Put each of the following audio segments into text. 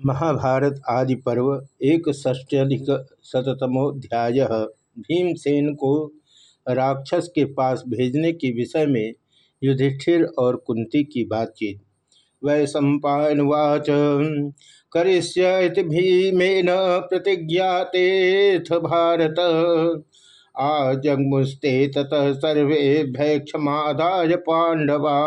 महाभारत आदि पर्व एक ष्ट्यधिक शतमोध्याय भीमसेन को राक्षस के पास भेजने के विषय में युधिष्ठिर और कुंती की बातचीत। वै सम्पावाच करिष्य भीमेन प्रतिज्ञातेथ भारत। आजगमुस्ते ततः सर्वे भैक्षमादाय पांडवा।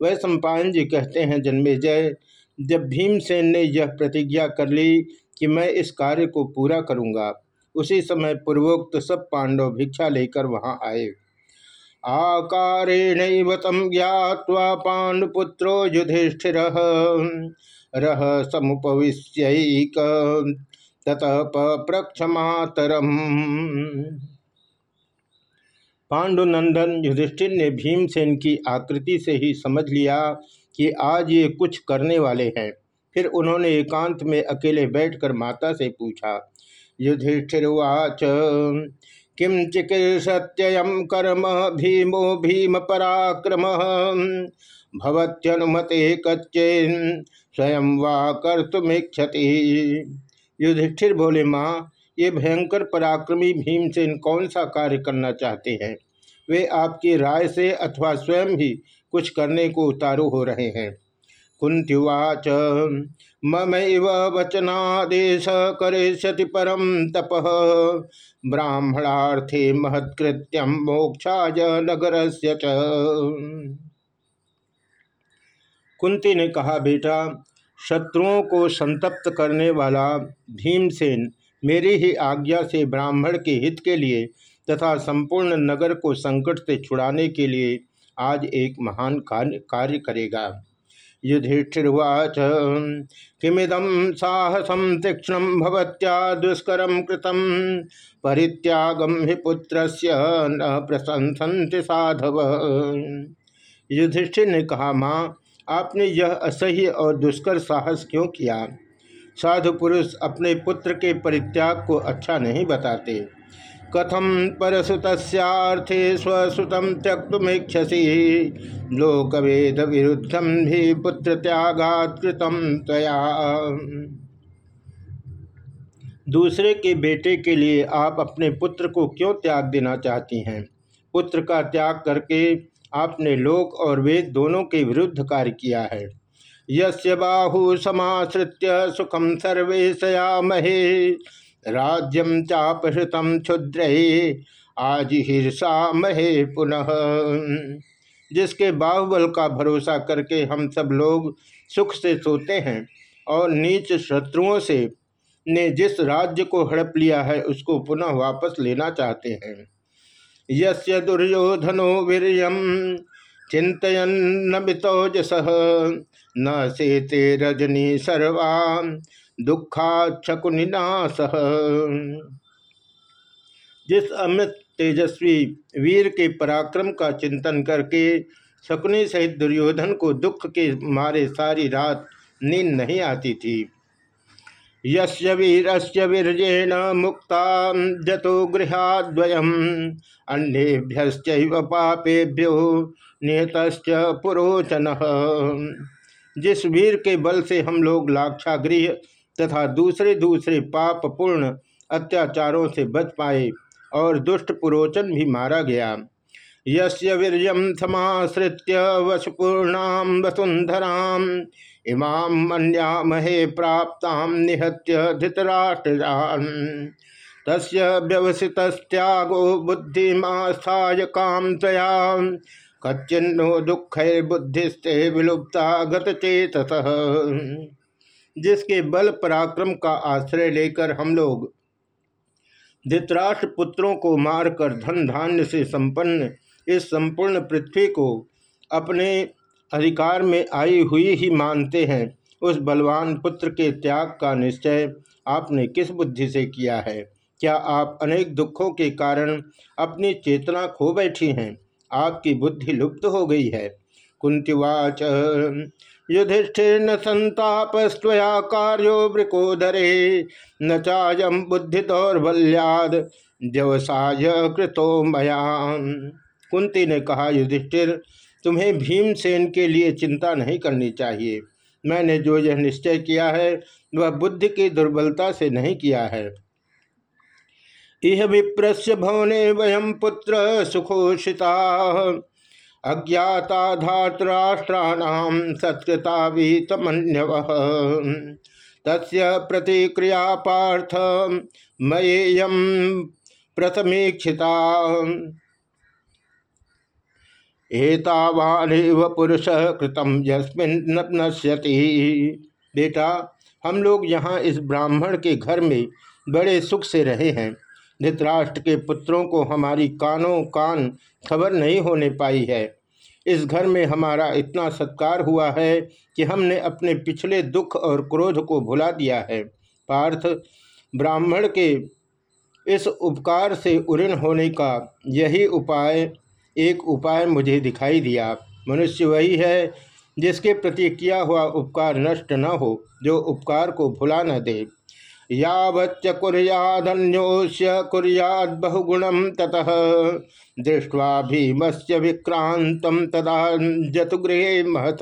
वै सम्पायन जी कहते हैं जन्मे जय जब भीमसेन ने यह प्रतिज्ञा कर ली कि मैं इस कार्य को पूरा करूँगा, उसी समय पूर्वोक्त सब पांडव भिक्षा लेकर वहाँ आए। आकारेण तम ज्ञावा पांडुपुत्रो युधिष्ठिर रह समुपविश्यक, ततः प्रक्षमातरम पांडुनंदन युधिष्ठिर ने भीमसेन की आकृति से ही समझ लिया कि आज ये कुछ करने वाले हैं। फिर उन्होंने एकांत में अकेले बैठकर माता से पूछा युधिष्ठिर्वाच किम चिकित्सत्ययम कर्म भीमो भीम पराक्रम भवत्यनुमते कच्चे स्वयं वा कर तुमिक्षति युधिष्ठिर बोले, माँ, ये भयंकर पराक्रमी भीमसेन कौन सा कार्य करना चाहते हैं? वे आपकी राय से अथवा स्वयं ही कुछ करने को उतारू हो रहे हैं। कुंत्युवाच मम वचनादेश करिष्यति परम तप। ब्राह्मणार्थे महत्कृत्यम मोक्षाय नगर से कुंती ने कहा, बेटा, शत्रुओं को संतप्त करने वाला भीमसेन मेरी ही आज्ञा से ब्राह्मण के हित के लिए तथा संपूर्ण नगर को संकट से छुड़ाने के लिए आज एक महान कार्य करेगा। युधिष्ठिर्वाच किमिदम साहसम तीक्षण भवत्या दुष्कर कृतम परित्यागम हि पुत्र न प्रशंसन्ति साधव। युधिष्ठिर ने कहा, माँ, आपने यह असह्य और दुष्कर साहस क्यों किया? साधु पुरुष अपने पुत्र के परित्याग को अच्छा नहीं बताते। कथम परसुतस्थे स्वसुत त्यक्तुमीक्षसी लोकवेद विरुद्धम भी पुत्र त्यागात तया दूसरे के बेटे के लिए आप अपने पुत्र को क्यों त्याग देना चाहती हैं? पुत्र का त्याग करके आपने लोक और वेद दोनों के विरुद्ध कार्य किया है। यस्य बाहु समाश्रित्य सुखम सर्वेशया महे राज्यम चापहृतम आज हिर्षा महे पुनः। जिसके बाहुबल का भरोसा करके हम सब लोग सुख से सोते हैं और नीच शत्रुओं से ने जिस राज्य को हड़प लिया है, उसको पुनः वापस लेना चाहते हैं। यस्य दुर्योधनो वीर चिंतन न सेते रजनी सर्वा दुखाक्षकुनिनाश जिस अमृत तेजस्वी वीर के पराक्रम का चिंतन करके शकुनी सहित दुर्योधन को दुख के मारे सारी रात नींद नहीं आती थी। यस्य वीरस्य वीरजेन मुक्ता जतो गृहाद्वयम् अन्येभ्य पापेभ्यो निहत पुरोचन। जिस वीर के बल से हम लोग लाक्षागृह तथा दूसरे दूसरे पाप पूर्ण अत्याचारों से बच पाए और दुष्ट पुरोचन भी मारा गया। यस्य वीर्यम समाश्रित्य वसुपूर्णाम वसुंधराम इमाम मन्यामहे प्राप्ताम निहत्य धृतराष्ट्रान। तस्य व्यवसितस्त्यागो बुद्धिमास्थाय काम तया कच्चिन्नो दुख बुद्धिस्ते विलुप्ता गतचेत जिसके बल पराक्रम का आश्रय लेकर हम लोग धृतराष्ट्र पुत्रों को मारकर धन धान्य से संपन्न इस संपूर्ण पृथ्वी को अपने अधिकार में आई हुई ही मानते हैं। उस बलवान पुत्र के त्याग का निश्चय आपने किस बुद्धि से किया है? क्या आप अनेक दुखों के कारण अपनी चेतना खो बैठी हैं? आपकी बुद्धि लुप्त हो गई है। कुंतिवाच युधिष्ठिर न संतापस्वया कार्यो वृकोदरे न चायम बुद्धि दौर्बल्याद व्यवसाय कृतो मयाम कुंती ने कहा, युधिष्ठिर, तुम्हें भीमसेन के लिए चिंता नहीं करनी चाहिए। मैंने जो यह निश्चय किया है, वह बुद्धि की दुर्बलता से नहीं किया है। इह विप्रस्य भवने वयम पुत्र सुखोषिता। अज्ञाता धातराष्ट्राणाम सत्कृता वीतमन्यव तस्य प्रतिक्रिया पार्थ मयेयम प्रथमीक्षिता एतावानेव पुरुष कृतम यस्मिन नश्यति। बेटा, हम लोग यहाँ इस ब्राह्मण के घर में बड़े सुख से रहे हैं। धृतराष्ट्र के पुत्रों को हमारी कानों कान खबर नहीं होने पाई है। इस घर में हमारा इतना सत्कार हुआ है कि हमने अपने पिछले दुख और क्रोध को भुला दिया है। पार्थ, ब्राह्मण के इस उपकार से उऋण होने का यही उपाय, एक उपाय मुझे दिखाई दिया। मनुष्य वही है जिसके प्रति किया हुआ उपकार नष्ट न हो, जो उपकार को भुला न दे। यावच्च कुरियादन्योश्य कुरियाद बहुगुणम ततः। दृष्ट्वा भीमस्य विक्रांत तदा जतुगृहे महत।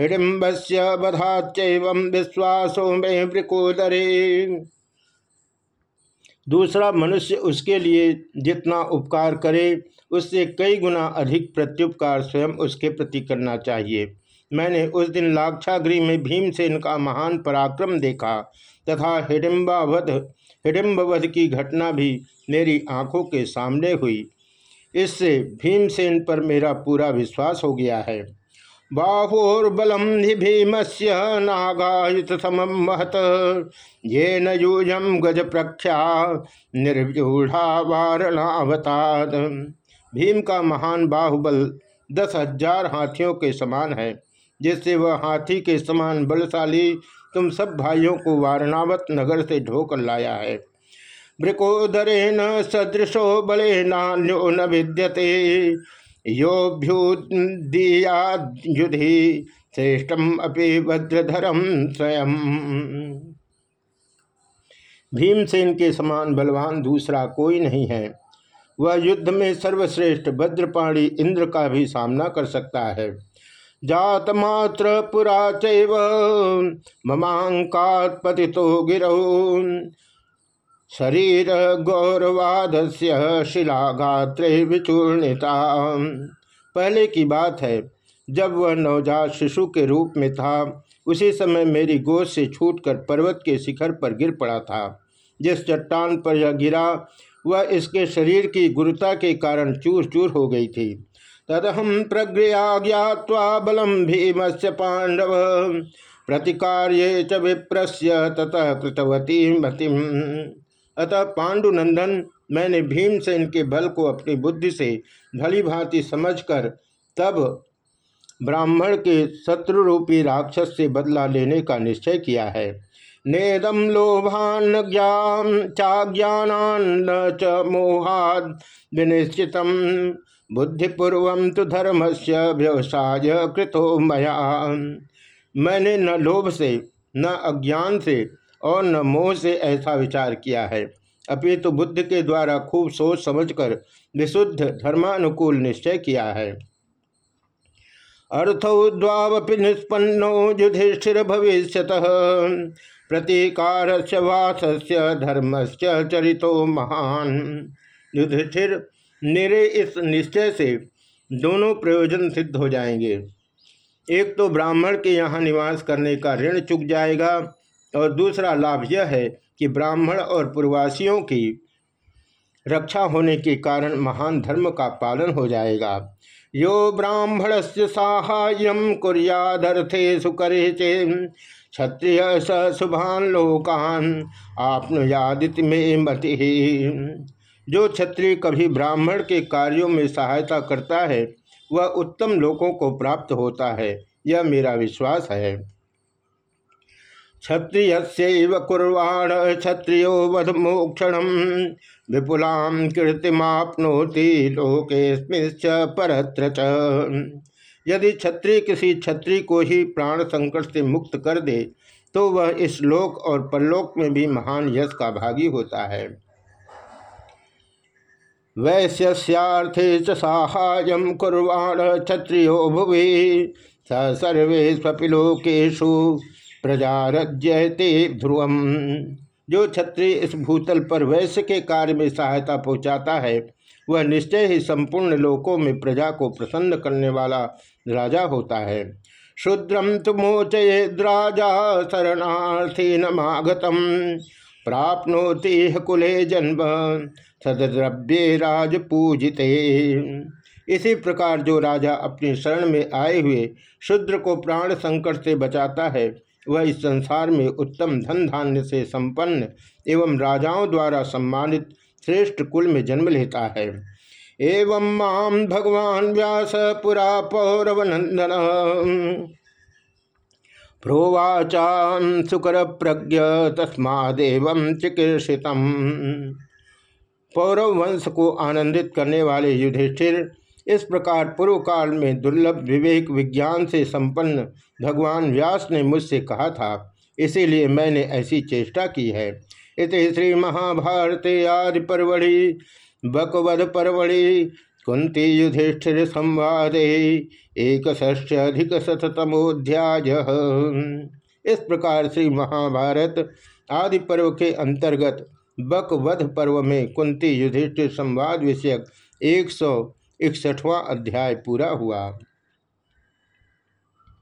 हिडिम्ब से बधाच विश्वासो में वृकोदरे। दूसरा मनुष्य उसके लिए जितना उपकार करे, उससे कई गुना अधिक प्रत्युपकार स्वयं उसके प्रति करना चाहिए। मैंने उस दिन लाक्षागृह में भीमसेन का महान पराक्रम देखा तथा हिडिम्बावध, हिडिम्बवध की घटना भी मेरी आँखों के सामने हुई। इससे भीमसेन पर मेरा पूरा विश्वास हो गया है। बाहोर्बलम हि भीमस्य नागायुत समम महत ये न गज प्रख्या निर्व्यूढ़ा वारणावताद भीम का महान बाहुबल दस हज़ार हाथियों के समान है। जिससे वह हाथी के समान बलशाली, तुम सब भाइयों को वारणावत नगर से ढोकर लाया है। ब्रिकोदरे न सदृशो बले नान्यो न विद्यते। योभ्युदीयायुधि श्रेष्ठम अपि भद्रधरम स्वयं भीमसेन के समान बलवान दूसरा कोई नहीं है। वह युद्ध में सर्वश्रेष्ठ भद्रपाणी इंद्र का भी सामना कर सकता है। जात मात्र पुरा चैव ममांकात पति तो गिरौ। शरीर गौरवाद से शिलागात्रे विचूर्णिता। पहले की बात है, जब वह नवजात शिशु के रूप में था, उसी समय मेरी गोद से छूटकर पर्वत के शिखर पर गिर पड़ा था। जिस चट्टान पर यह गिरा, वह इसके शरीर की गुरुता के कारण चूर चूर हो गई थी। तदहम प्रज्ञा ज्ञावा बलम भीमस्य पांडव प्रतिकार्य च विप्रस्य ततः कृतवती मतिम। अतः पांडुनंदन, मैंने भीमसेन के बल को अपनी बुद्धि से भली भांति समझकर तब ब्राह्मण के शत्रु रूपी राक्षस से बदला लेने का निश्चय किया है। नेदम लोभान ज्ञान चाज्ञान च मोहाद विनिश्चित बुद्धिपूर्व तो धर्म से व्यवसाय कृतो मया। मैंने न लोभ से, न अज्ञान से और न मोह से ऐसा विचार किया है। अपितु तो बुद्ध के द्वारा खूब सोच समझकर विशुद्ध धर्मानुकूल निश्चय किया है। अर्थौद्वावपि निष्पन्नो युधिष्ठिर भविष्य प्रतीकार से वास्य धर्म से चरितो महान। युधिष्ठिर निरे इस निश्चय से दोनों प्रयोजन सिद्ध हो जाएँगे। एक तो ब्राह्मण के यहाँ निवास करने का ऋण चुक जाएगा और दूसरा लाभ यह है कि ब्राह्मण और पूर्वासियों की रक्षा होने के कारण महान धर्म का पालन हो जाएगा। यो ब्राह्मण से साहाय्य कुरियादर्थे सुकरे क्षत्रिय स शुभान लोकान आपनुयादित में मति। जो क्षत्रिय कभी ब्राह्मण के कार्यों में सहायता करता है, वह उत्तम लोकों को प्राप्त होता है। यह मेरा विश्वास है। क्षत्रिय कुर्वाण, क्षत्रियो वध मोक्षण। विपुलां कीर्तिमापनोति लोकेस्मिश्च परत्र यदि क्षत्रिय किसी क्षत्रिय को ही प्राण संकट से मुक्त कर दे तो वह इस लोक और परलोक में भी महान यश का भागी होता है। वैश्यार्थे च साहाय्य कुर्वाण क्षत्रियो भुवि। स सर्वेष्वपि लोकेशु प्रजारज्यते ध्रुवम। जो क्षत्रिय इस भूतल पर वैश्य के कार्य में सहायता पहुँचाता है, वह निश्चय ही संपूर्ण लोकों में प्रजा को प्रसन्न करने वाला राजा होता है। शुद्रम तो मोचयेद्राजा शरणार्थी नमागतम प्राप्नोति कुले जन्म सद्रव्ये राज पूजिते इसी प्रकार जो राजा अपनी शरण में आए हुए शूद्र को प्राण संकट से बचाता है, वह इस संसार में उत्तम धन धान्य से संपन्न एवं राजाओं द्वारा सम्मानित श्रेष्ठ कुल में जन्म लेता है। एवं माम भगवान व्यास पुरा पौरवनंदन प्रोवाचान सुकर प्रज्ञ तस्मादेव चिकीर्षित पौरव वंश को आनंदित करने वाले युधिष्ठिर, इस प्रकार पूर्व काल में दुर्लभ विवेक विज्ञान से संपन्न भगवान व्यास ने मुझसे कहा था। इसीलिए मैंने ऐसी चेष्टा की है। इस श्री महाभारते आदि परवड़ी बकवध परवड़ी कुंती युधिष्ठिर संवाद एक अधिक शतमोध्याय इस प्रकार श्री महाभारत आदि पर्व के अंतर्गत बकवध पर्व में कुंती युधिष्ठिर संवाद विषयक एक सौ इकसठवां अध्याय पूरा हुआ।